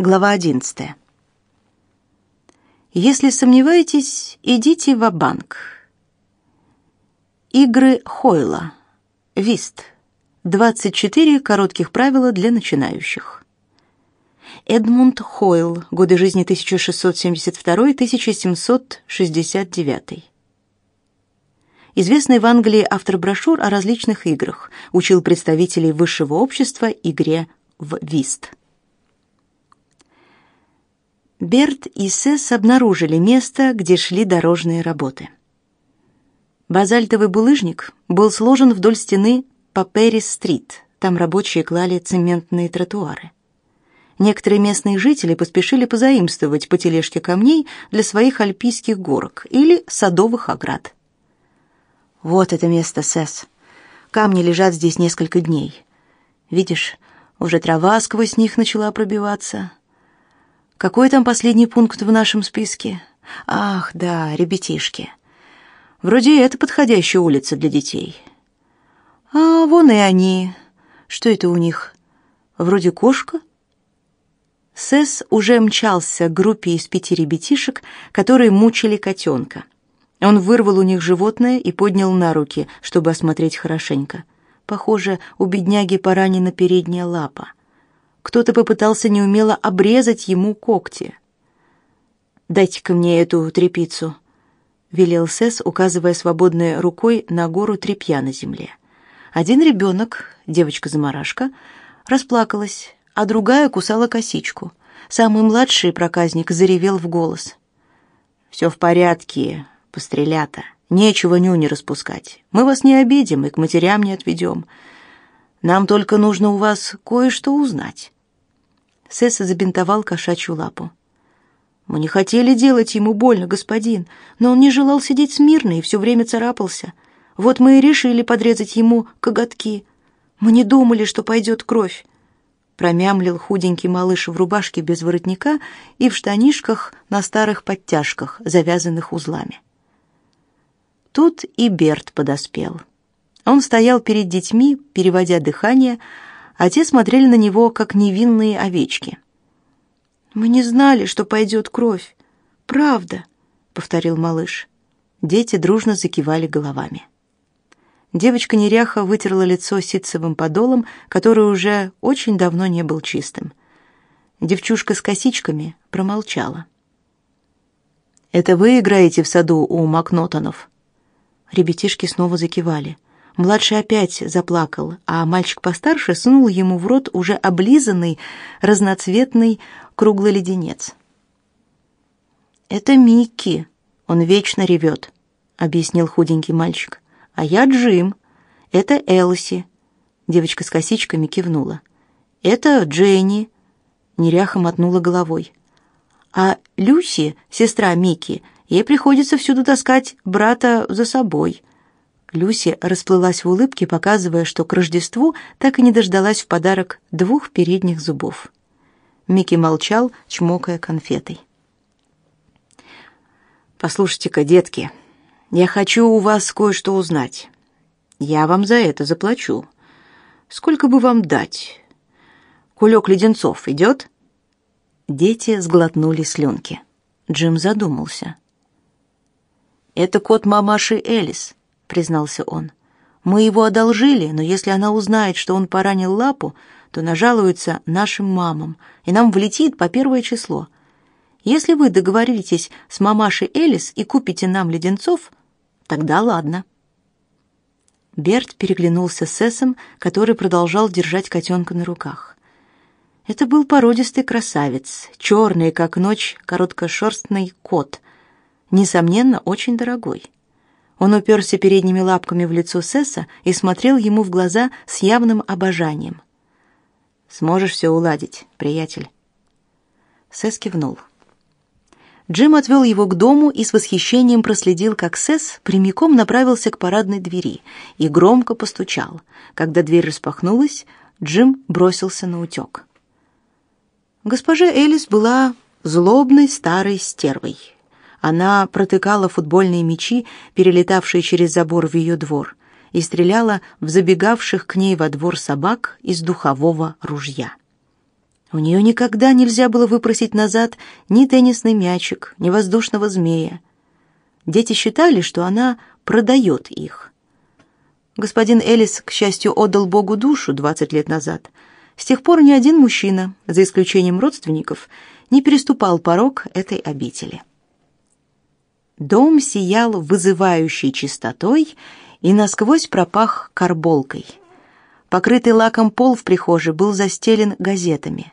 Глава 11. Если сомневаетесь, идите в банк Игры Хойла. Вист. 24 коротких правила для начинающих. Эдмунд Хойл. Годы жизни 1672-1769. Известный в Англии автор брошюр о различных играх, учил представителей высшего общества игре в вист. Берт и Сесс обнаружили место, где шли дорожные работы. Базальтовый булыжник был сложен вдоль стены по Перрис-стрит. Там рабочие клали цементные тротуары. Некоторые местные жители поспешили позаимствовать по тележке камней для своих альпийских горок или садовых оград. Вот это место, Сесс. Камни лежат здесь несколько дней. Видишь, уже трава сквозь них начала пробиваться. Какой там последний пункт в нашем списке? Ах, да, ребятишки. Вроде это подходящая улица для детей. А вон и они. Что это у них? Вроде кошка? Сэс уже мчался к группе из пяти ребятишек, которые мучили котенка. Он вырвал у них животное и поднял на руки, чтобы осмотреть хорошенько. Похоже, у бедняги поранена передняя лапа. Кто-то попытался неумело обрезать ему когти. «Дайте-ка мне эту трепицу», — велел Сес, указывая свободной рукой на гору тряпья на земле. Один ребенок, девочка-замарашка, расплакалась, а другая кусала косичку. Самый младший проказник заревел в голос. «Все в порядке, пострелята. Нечего нюни распускать. Мы вас не обидим и к матерям не отведем. Нам только нужно у вас кое-что узнать». Сесса забинтовал кошачью лапу. Мы не хотели делать ему больно, господин, но он не желал сидеть смирно и все время царапался. Вот мы и решили подрезать ему коготки. Мы не думали, что пойдет кровь. Промямлил худенький малыш в рубашке без воротника и в штанишках на старых подтяжках, завязанных узлами. Тут и Берт подоспел. Он стоял перед детьми, переводя дыхание, а те смотрели на него, как невинные овечки. «Мы не знали, что пойдет кровь. Правда», — повторил малыш. Дети дружно закивали головами. Девочка-неряха вытерла лицо ситцевым подолом, который уже очень давно не был чистым. Девчушка с косичками промолчала. «Это вы играете в саду у Макнотонов?» Ребятишки снова закивали. Младший опять заплакал, а мальчик постарше сунул ему в рот уже облизанный, разноцветный круглый леденец. «Это Микки, он вечно ревет», — объяснил худенький мальчик. «А я Джим, это Элси», — девочка с косичками кивнула. «Это Дженни», — неряха мотнула головой. «А Люси, сестра Микки, ей приходится всюду таскать брата за собой», Люси расплылась в улыбке, показывая, что к Рождеству так и не дождалась в подарок двух передних зубов. Микки молчал, чмокая конфетой. «Послушайте-ка, детки, я хочу у вас кое-что узнать. Я вам за это заплачу. Сколько бы вам дать? Кулек леденцов идет?» Дети сглотнули слюнки. Джим задумался. «Это кот мамаши Элис признался он. Мы его одолжили, но если она узнает, что он поранил лапу, то нажалуется нашим мамам, и нам влетит по первое число. Если вы договоритесь с мамашей Элис и купите нам леденцов, тогда ладно. Берт переглянулся с Эсом, который продолжал держать котенка на руках. Это был породистый красавец, черный, как ночь, короткошерстный кот, несомненно, очень дорогой. Он уперся передними лапками в лицо Сесса и смотрел ему в глаза с явным обожанием. «Сможешь все уладить, приятель?» Сесс кивнул. Джим отвел его к дому и с восхищением проследил, как Сесс прямиком направился к парадной двери и громко постучал. Когда дверь распахнулась, Джим бросился на утек. Госпожа Элис была злобной старой стервой. Она протыкала футбольные мячи, перелетавшие через забор в ее двор, и стреляла в забегавших к ней во двор собак из духового ружья. У нее никогда нельзя было выпросить назад ни теннисный мячик, ни воздушного змея. Дети считали, что она продает их. Господин Элис, к счастью, отдал Богу душу 20 лет назад. С тех пор ни один мужчина, за исключением родственников, не переступал порог этой обители. Дом сиял вызывающей чистотой и насквозь пропах карболкой. Покрытый лаком пол в прихожей был застелен газетами.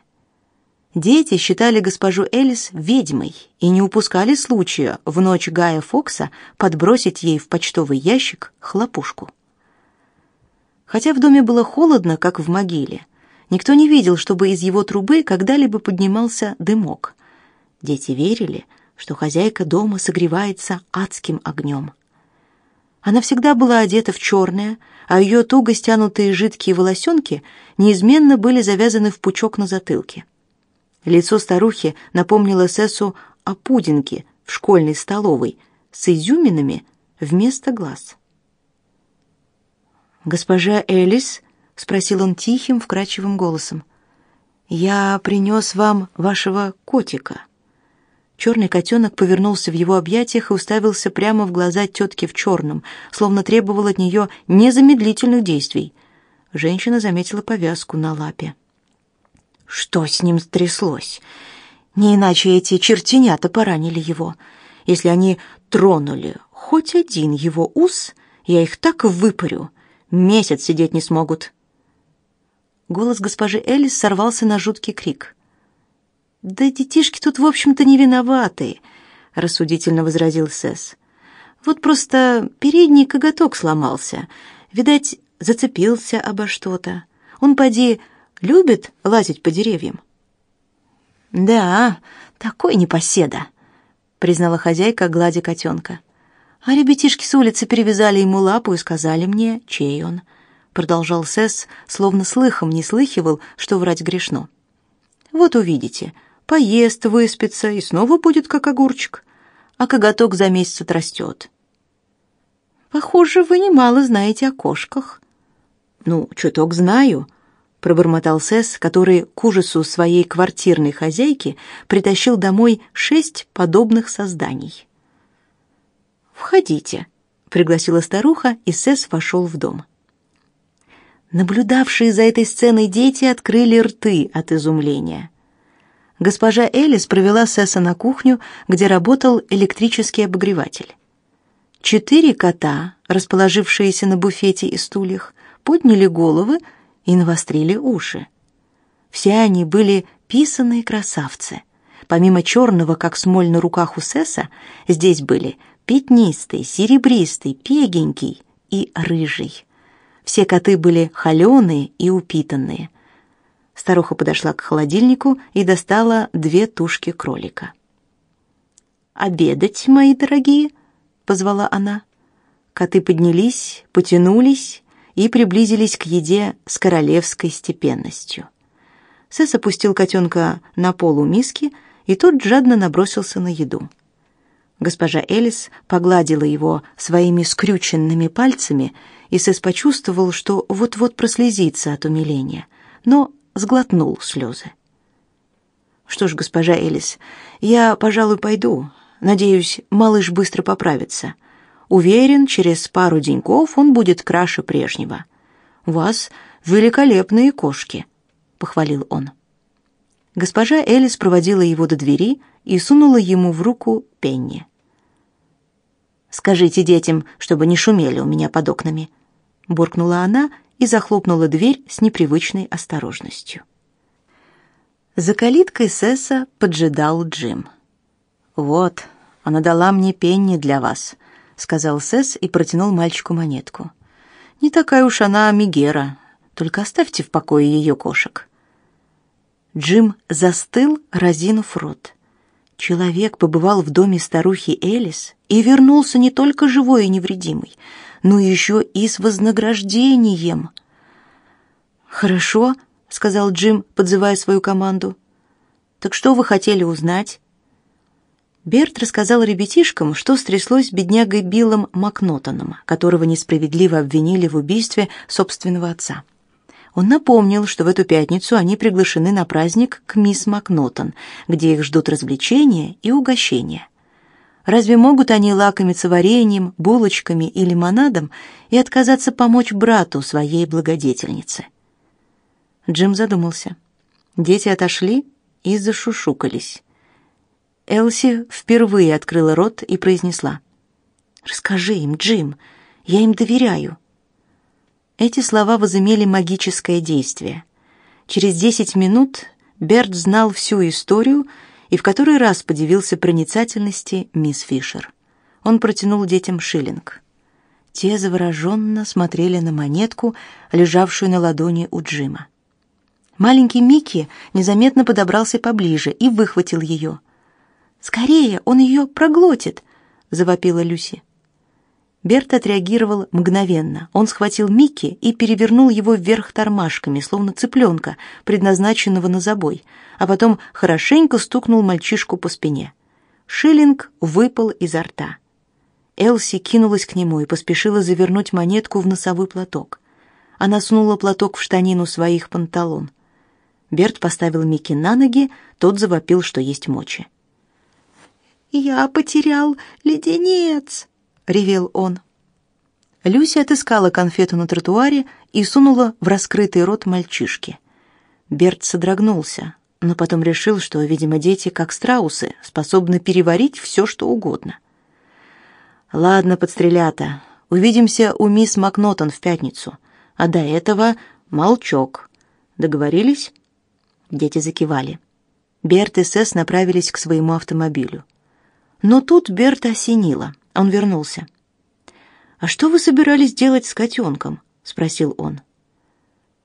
Дети считали госпожу Элис ведьмой и не упускали случая в ночь Гая Фокса подбросить ей в почтовый ящик хлопушку. Хотя в доме было холодно, как в могиле, никто не видел, чтобы из его трубы когда-либо поднимался дымок. Дети верили, что хозяйка дома согревается адским огнем. Она всегда была одета в черное, а ее туго стянутые жидкие волосенки неизменно были завязаны в пучок на затылке. Лицо старухи напомнило Сессу о пудинге в школьной столовой с изюминами вместо глаз. «Госпожа Элис?» — спросил он тихим, вкрадчивым голосом. «Я принес вам вашего котика». Черный котенок повернулся в его объятиях и уставился прямо в глаза тетки в черном, словно требовал от нее незамедлительных действий. Женщина заметила повязку на лапе. Что с ним стряслось? Не иначе эти чертенята поранили его. Если они тронули хоть один его ус, я их так выпарю, месяц сидеть не смогут. Голос госпожи Элис сорвался на жуткий крик. «Да детишки тут, в общем-то, не виноваты», — рассудительно возразил Сэс. «Вот просто передний коготок сломался. Видать, зацепился обо что-то. Он, поди, любит лазить по деревьям. Да, такой непоседа, признала хозяйка, гладя котенка. А ребятишки с улицы перевязали ему лапу и сказали мне, чей он. Продолжал Сесс, словно слыхом не слыхивал, что врать грешно. Вот увидите, поест, выспится и снова будет как огурчик, а коготок за месяц отрастет. Похоже, вы немало знаете о кошках. Ну, чуток знаю, пробормотал Сесс, который к ужасу своей квартирной хозяйки притащил домой шесть подобных созданий. «Входите», — пригласила старуха, и Сесс вошел в дом. Наблюдавшие за этой сценой дети открыли рты от изумления. Госпожа Элис провела Сесса на кухню, где работал электрический обогреватель. Четыре кота, расположившиеся на буфете и стульях, подняли головы и навострили уши. Все они были писаные красавцы. Помимо черного, как смоль на руках у Сесса, здесь были пятнистый, серебристый, пегенький и рыжий. Все коты были холеные и упитанные. Старуха подошла к холодильнику и достала две тушки кролика. «Обедать, мои дорогие!» — позвала она. Коты поднялись, потянулись и приблизились к еде с королевской степенностью. Сэс опустил котенка на пол у миски, и тот жадно набросился на еду. Госпожа Элис погладила его своими скрюченными пальцами, и Сэс почувствовал, что вот-вот прослезится от умиления, но сглотнул слезы. «Что ж, госпожа Элис, я, пожалуй, пойду. Надеюсь, малыш быстро поправится. Уверен, через пару деньков он будет краше прежнего. У вас великолепные кошки, похвалил он. Госпожа Элис проводила его до двери и сунула ему в руку пенни. Скажите детям, чтобы не шумели у меня под окнами, буркнула она и захлопнула дверь с непривычной осторожностью. За калиткой Сесса поджидал Джим. Вот, она дала мне пенни для вас сказал Сес и протянул мальчику монетку. Не такая уж она мигера, только оставьте в покое ее кошек. Джим застыл, разинув рот. Человек побывал в доме старухи Элис и вернулся не только живой и невредимый, но еще и с вознаграждением. «Хорошо», — сказал Джим, подзывая свою команду. «Так что вы хотели узнать?» Берт рассказал ребятишкам, что стряслось с беднягой Биллом Макнотоном, которого несправедливо обвинили в убийстве собственного отца. Он напомнил, что в эту пятницу они приглашены на праздник к мисс Макнотон, где их ждут развлечения и угощения. Разве могут они лакомиться вареньем, булочками и лимонадом и отказаться помочь брату своей благодетельнице? Джим задумался. Дети отошли и зашушукались. Элси впервые открыла рот и произнесла: "Расскажи им, Джим, я им доверяю". Эти слова возымели магическое действие. Через десять минут Берт знал всю историю и в который раз подивился проницательности мисс Фишер. Он протянул детям шиллинг. Те завороженно смотрели на монетку, лежавшую на ладони у Джима. Маленький Микки незаметно подобрался поближе и выхватил ее. «Скорее, он ее проглотит!» — завопила Люси. Берт отреагировал мгновенно. Он схватил Микки и перевернул его вверх тормашками, словно цыпленка, предназначенного на забой, а потом хорошенько стукнул мальчишку по спине. Шиллинг выпал изо рта. Элси кинулась к нему и поспешила завернуть монетку в носовой платок. Она сунула платок в штанину своих панталон. Берт поставил Микки на ноги, тот завопил, что есть мочи. «Я потерял леденец!» — ревел он. Люся отыскала конфету на тротуаре и сунула в раскрытый рот мальчишки. Берт содрогнулся, но потом решил, что, видимо, дети, как страусы, способны переварить все, что угодно. «Ладно, подстрелята, увидимся у мисс Макнотон в пятницу, а до этого молчок. Договорились?» Дети закивали. Берт и Сесс направились к своему автомобилю. Но тут Берта осенило — он вернулся. «А что вы собирались делать с котенком?» — спросил он.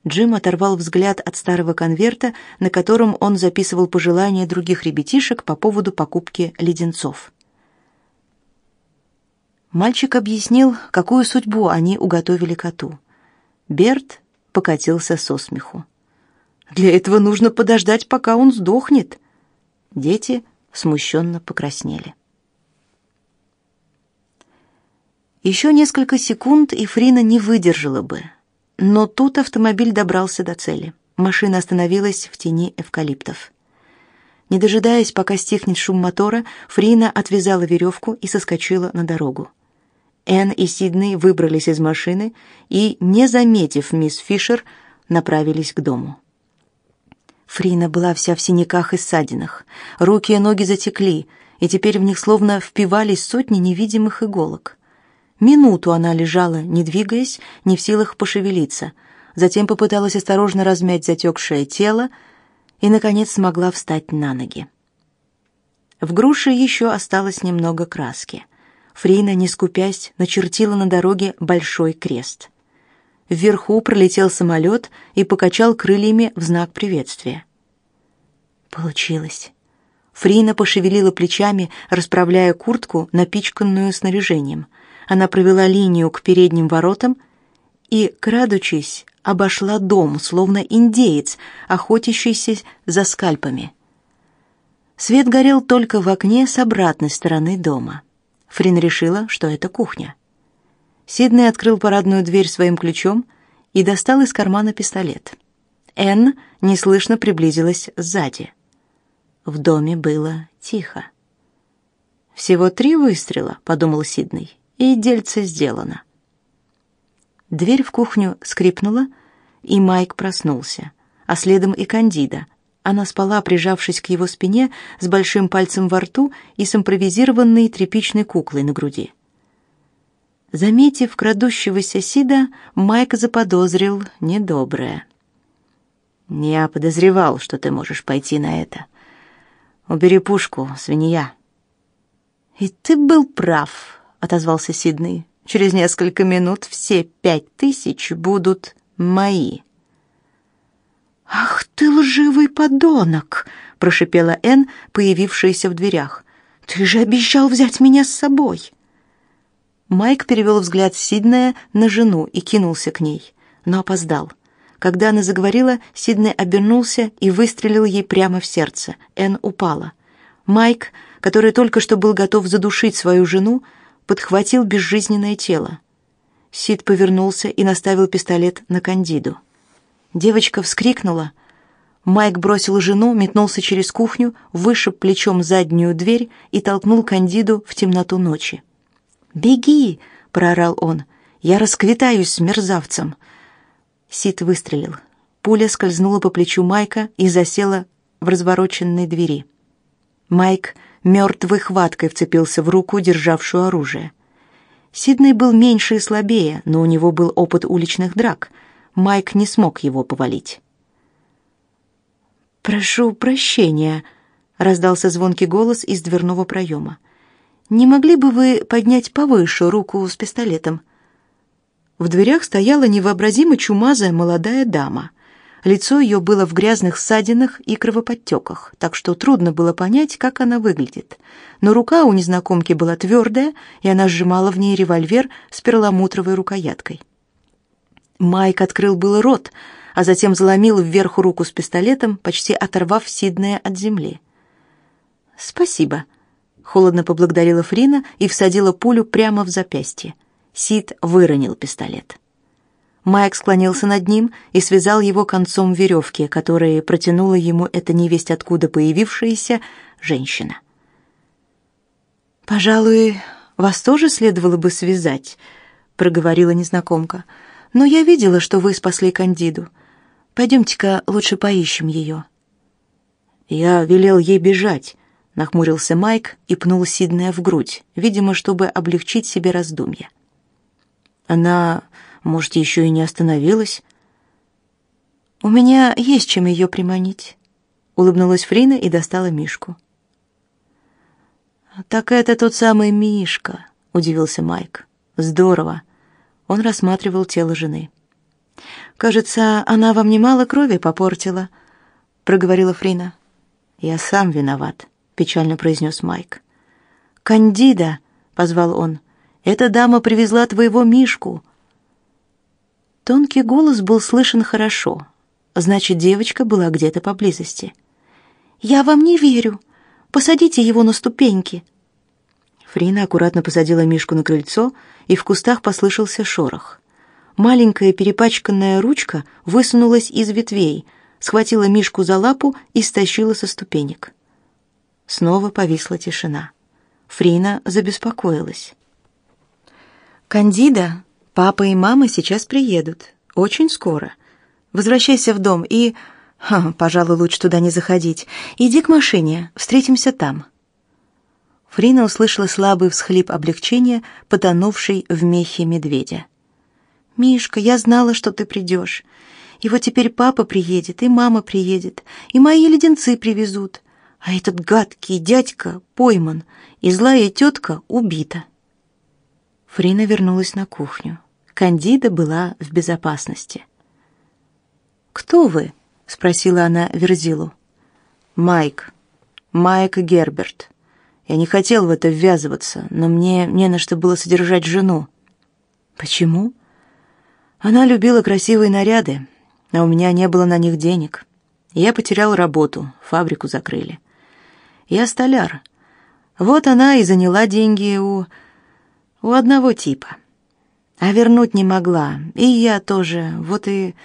Джим оторвал взгляд от старого конверта, на котором он записывал пожелания других ребятишек по поводу покупки леденцов. Мальчик объяснил, какую судьбу они уготовили коту. Берт покатился со смеху. «Для этого нужно подождать, пока он сдохнет». Дети смущенно покраснели. Еще несколько секунд, и Фрина не выдержала бы. Но тут автомобиль добрался до цели. Машина остановилась в тени эвкалиптов. Не дожидаясь, пока стихнет шум мотора, Фрина отвязала веревку и соскочила на дорогу. Энн и Сидней выбрались из машины и, не заметив мисс Фишер, направились к дому. Фрина была вся в синяках и ссадинах. Руки и ноги затекли, и теперь в них словно впивались сотни невидимых иголок. Минуту она лежала, не двигаясь, не в силах пошевелиться. Затем попыталась осторожно размять затекшее тело и, наконец, смогла встать на ноги. В груше еще осталось немного краски. Фрина, не скупясь, начертила на дороге большой крест. Вверху пролетел самолет и покачал крыльями в знак приветствия. Получилось. Фрина пошевелила плечами, расправляя куртку, напичканную снаряжением — она провела линию к передним воротам и, крадучись, обошла дом, словно индеец, охотящийся за скальпами. Свет горел только в окне с обратной стороны дома. Фрин решила, что это кухня. Сиднey открыл парадную дверь своим ключом и достал из кармана пистолет. Энн неслышно приблизилась сзади. В доме было тихо. «Всего три выстрела», — подумал Сидней и дельце сделано. Дверь в кухню скрипнула, и Майк проснулся, а следом и Кандида. Она спала, прижавшись к его спине, с большим пальцем во рту и с импровизированной тряпичной куклой на груди. Заметив крадущегося Сида, Майк заподозрил недоброе. «Я подозревал, что ты можешь пойти на это. Убери пушку, свинья». «И ты был прав», отозвался Сидней. Через несколько минут все пять тысяч будут мои. Ах ты лживый подонок, прошипела Н, появившаяся в дверях. Ты же обещал взять меня с собой. Майк перевел взгляд Сиднея на жену и кинулся к ней, но опоздал. Когда она заговорила, Сидней обернулся и выстрелил ей прямо в сердце. Н упала. Майк, который только что был готов задушить свою жену, подхватил безжизненное тело. Сид повернулся и наставил пистолет на Кандиду. Девочка вскрикнула. Майк бросил жену, метнулся через кухню, вышиб плечом заднюю дверь и толкнул Кандиду в темноту ночи. «Беги!» — проорал он. «Я расквитаюсь с мерзавцем!» Сид выстрелил. Пуля скользнула по плечу Майка и засела в развороченной двери. Майк мертвой хваткой вцепился в руку, державшую оружие. Сиднey был меньше и слабее, но у него был опыт уличных драк. Майк не смог его повалить. «Прошу прощения», — раздался звонкий голос из дверного проема. «Не могли бы вы поднять повыше руку с пистолетом?» В дверях стояла невообразимо чумазая молодая дама — Лицо ее было в грязных ссадинах и кровоподтеках, так что трудно было понять, как она выглядит. Но рука у незнакомки была твердая, и она сжимала в ней револьвер с перламутровой рукояткой. Майк открыл был рот, а затем заломил вверх руку с пистолетом, почти оторвав Сиднея от земли. «Спасибо», — холодно поблагодарила Фрина и всадила пулю прямо в запястье. Сид выронил пистолет. Майк склонился над ним и связал его концом веревки, которой протянула ему эта невесть откуда появившаяся женщина. «Пожалуй, вас тоже следовало бы связать», — проговорила незнакомка. «Но я видела, что вы спасли Кандиду. Пойдемте-ка лучше поищем ее». «Я велел ей бежать», — нахмурился Майк и пнул Сиднея в грудь, видимо, чтобы облегчить себе раздумья. «Она может, еще и не остановилась. У меня есть чем ее приманить, улыбнулась Фрина и достала Мишку. Так это тот самый Мишка, удивился Майк. Здорово. Он рассматривал тело жены. Кажется, она вам немало крови попортила, проговорила Фрина. Я сам виноват, печально произнес Майк. Кандида, позвал он. Эта дама привезла твоего Мишку. Тонкий голос был слышен хорошо. Значит, девочка была где-то поблизости. «Я вам не верю. Посадите его на ступеньки». Фрина аккуратно посадила Мишку на крыльцо, и в кустах послышался шорох. Маленькая перепачканная ручка высунулась из ветвей, схватила Мишку за лапу и стащила со ступенек. Снова повисла тишина. Фрина забеспокоилась. Кандида Папа и мама сейчас приедут. Очень скоро. Возвращайся в дом и... Ха, пожалуй, лучше туда не заходить. Иди к машине, встретимся там. Фрина услышала слабый всхлип облегчения, потонувший в мехе медведя. «Мишка, я знала, что ты придешь. И вот теперь папа приедет, и мама приедет, и мои леденцы привезут. А этот гадкий дядька пойман, и злая тетка убита». Фрина вернулась на кухню. Кандида была в безопасности. «Кто вы?» — спросила она Верзилу. «Майк. Майк Герберт. Я не хотел в это ввязываться, но мне не на что было содержать жену». «Почему?» «Она любила красивые наряды, а у меня не было на них денег. Я потерял работу, фабрику закрыли. Я столяр. Вот она и заняла деньги у у одного типа. А вернуть не могла, и я тоже. Вот и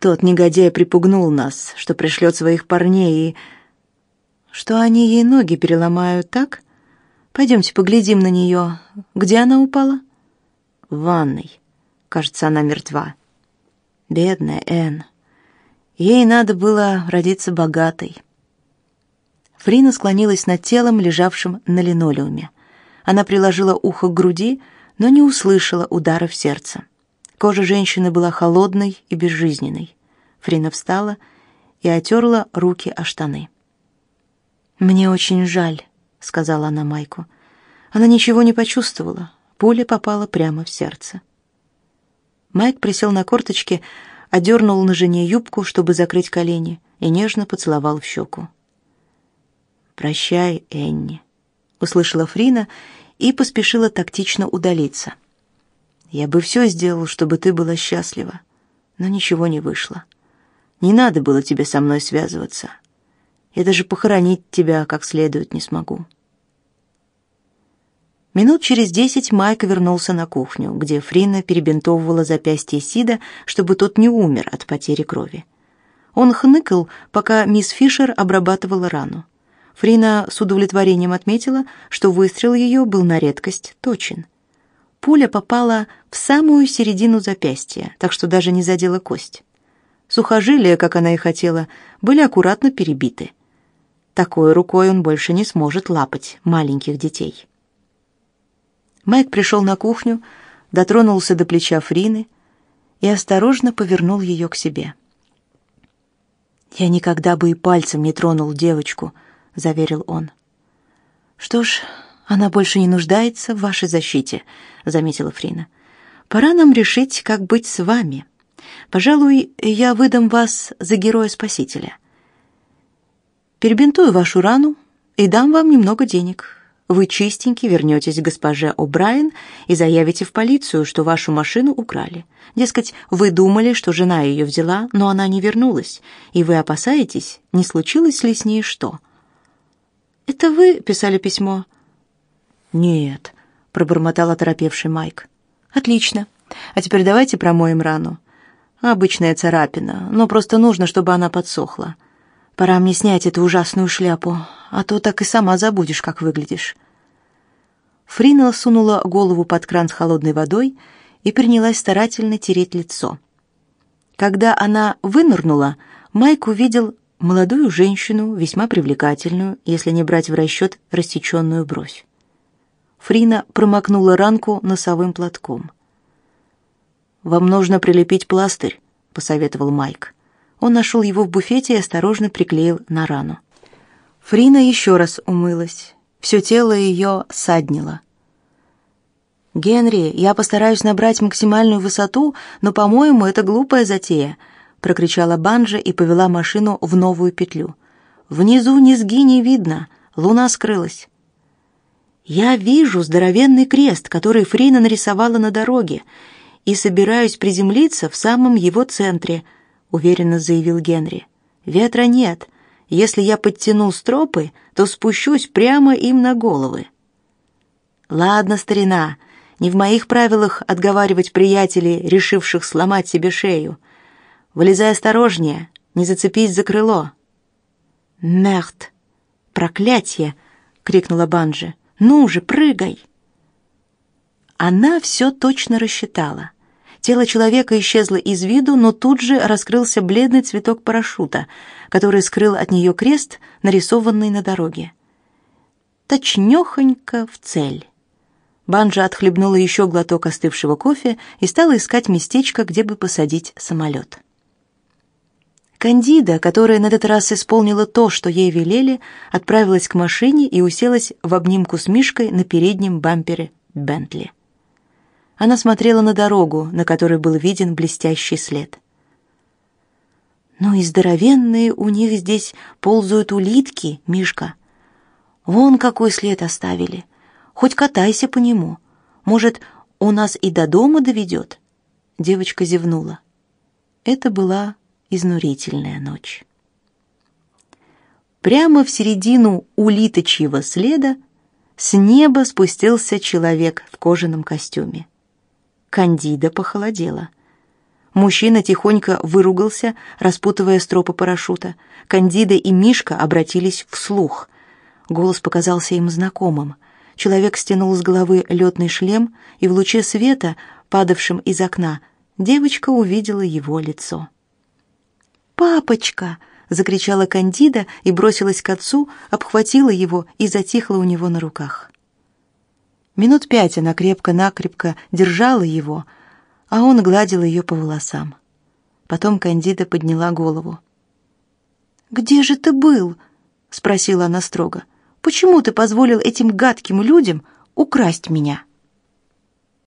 тот негодяй припугнул нас, что пришлет своих парней и что они ей ноги переломают, так? Пойдемте поглядим на нее. Где она упала? В ванной. Кажется, она мертва. Бедная Энн. Ей надо было родиться богатой. Фрина склонилась над телом, лежавшим на линолеуме. Она приложила ухо к груди, но не услышала удара в сердце. Кожа женщины была холодной и безжизненной. Фрина встала и отерла руки о штаны. «Мне очень жаль», — сказала она Майку. Она ничего не почувствовала. Пуля попала прямо в сердце. Майк присел на корточки, одернул на жене юбку, чтобы закрыть колени, и нежно поцеловал в щеку. «Прощай, Энни», услышала Фрина и поспешила тактично удалиться. Я бы все сделал, чтобы ты была счастлива, но ничего не вышло. Не надо было тебе со мной связываться. Я даже похоронить тебя как следует не смогу. Минут через десять Майк вернулся на кухню, где Фрина перебинтовывала запястье Сида, чтобы тот не умер от потери крови. Он хныкал, пока мисс Фишер обрабатывала рану. Фрина с удовлетворением отметила, что выстрел ее был на редкость точен. Пуля попала в самую середину запястья, так что даже не задела кость. Сухожилия, как она и хотела, были аккуратно перебиты. Такой рукой он больше не сможет лапать маленьких детей. Майк пришел на кухню, дотронулся до плеча Фрины и осторожно повернул ее к себе. «Я никогда бы и пальцем не тронул девочку», — заверил он. «Что ж, она больше не нуждается в вашей защите», — заметила Фрина. «Пора нам решить, как быть с вами. Пожалуй, я выдам вас за героя-спасителя. Перебинтую вашу рану и дам вам немного денег. Вы чистенький вернетесь к госпоже О'Брайен и заявите в полицию, что вашу машину украли. Дескать, вы думали, что жена ее взяла, но она не вернулась, и вы опасаетесь, не случилось ли с ней что. Это вы писали письмо? Нет, пробормотал оторопевший Майк. Отлично. А теперь давайте промоем рану. Обычная царапина, но просто нужно, чтобы она подсохла. Пора мне снять эту ужасную шляпу, а то так и сама забудешь, как выглядишь. Фрина сунула голову под кран с холодной водой и принялась старательно тереть лицо. Когда она вынырнула, Майк увидел молодую женщину, весьма привлекательную, если не брать в расчет рассеченную бровь. Фрина промокнула ранку носовым платком. «Вам нужно прилепить пластырь», — посоветовал Майк. Он нашел его в буфете и осторожно приклеил на рану. Фрина еще раз умылась. Все тело ее саднило. «Генри, я постараюсь набрать максимальную высоту, но, по-моему, это глупая затея», — прокричала Банжа и повела машину в новую петлю. «Внизу низги не видно, луна скрылась». «Я вижу здоровенный крест, который Фрина нарисовала на дороге, и собираюсь приземлиться в самом его центре», — уверенно заявил Генри. «Ветра нет. Если я подтяну стропы, то спущусь прямо им на головы». «Ладно, старина, не в моих правилах отговаривать приятелей, решивших сломать себе шею. Вылезай осторожнее, не зацепись за крыло». «Мерт! Проклятье!» — крикнула Банжи. «Ну же, прыгай!» Она все точно рассчитала. Тело человека исчезло из виду, но тут же раскрылся бледный цветок парашюта, который скрыл от нее крест, нарисованный на дороге. Точнёхонько в цель. Банжа отхлебнула еще глоток остывшего кофе и стала искать местечко, где бы посадить самолет. Кандида, которая на этот раз исполнила то, что ей велели, отправилась к машине и уселась в обнимку с Мишкой на переднем бампере Бентли. Она смотрела на дорогу, на которой был виден блестящий след. «Ну и здоровенные у них здесь ползают улитки, Мишка. Вон какой след оставили. Хоть катайся по нему. Может, у нас и до дома доведет?» Девочка зевнула. Это была изнурительная ночь. Прямо в середину улиточьего следа с неба спустился человек в кожаном костюме. Кандида похолодела. Мужчина тихонько выругался, распутывая стропы парашюта. Кандида и Мишка обратились вслух. Голос показался им знакомым. Человек стянул с головы летный шлем, и в луче света, падавшем из окна, девочка увидела его лицо. «Папочка!» — закричала Кандида и бросилась к отцу, обхватила его и затихла у него на руках. Минут пять она крепко-накрепко держала его, а он гладил ее по волосам. Потом Кандида подняла голову. «Где же ты был?» — спросила она строго. «Почему ты позволил этим гадким людям украсть меня?»